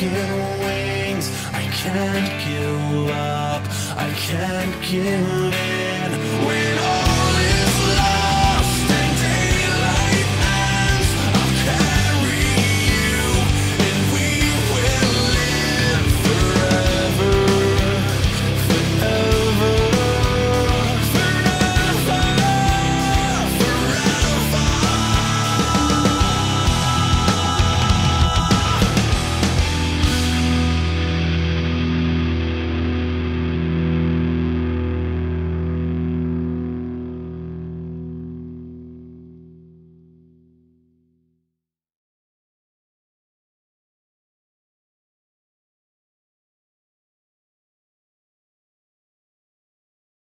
broken wings. I can't give up. I can't give in.